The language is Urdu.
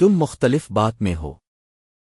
تم مختلف بات میں ہو۔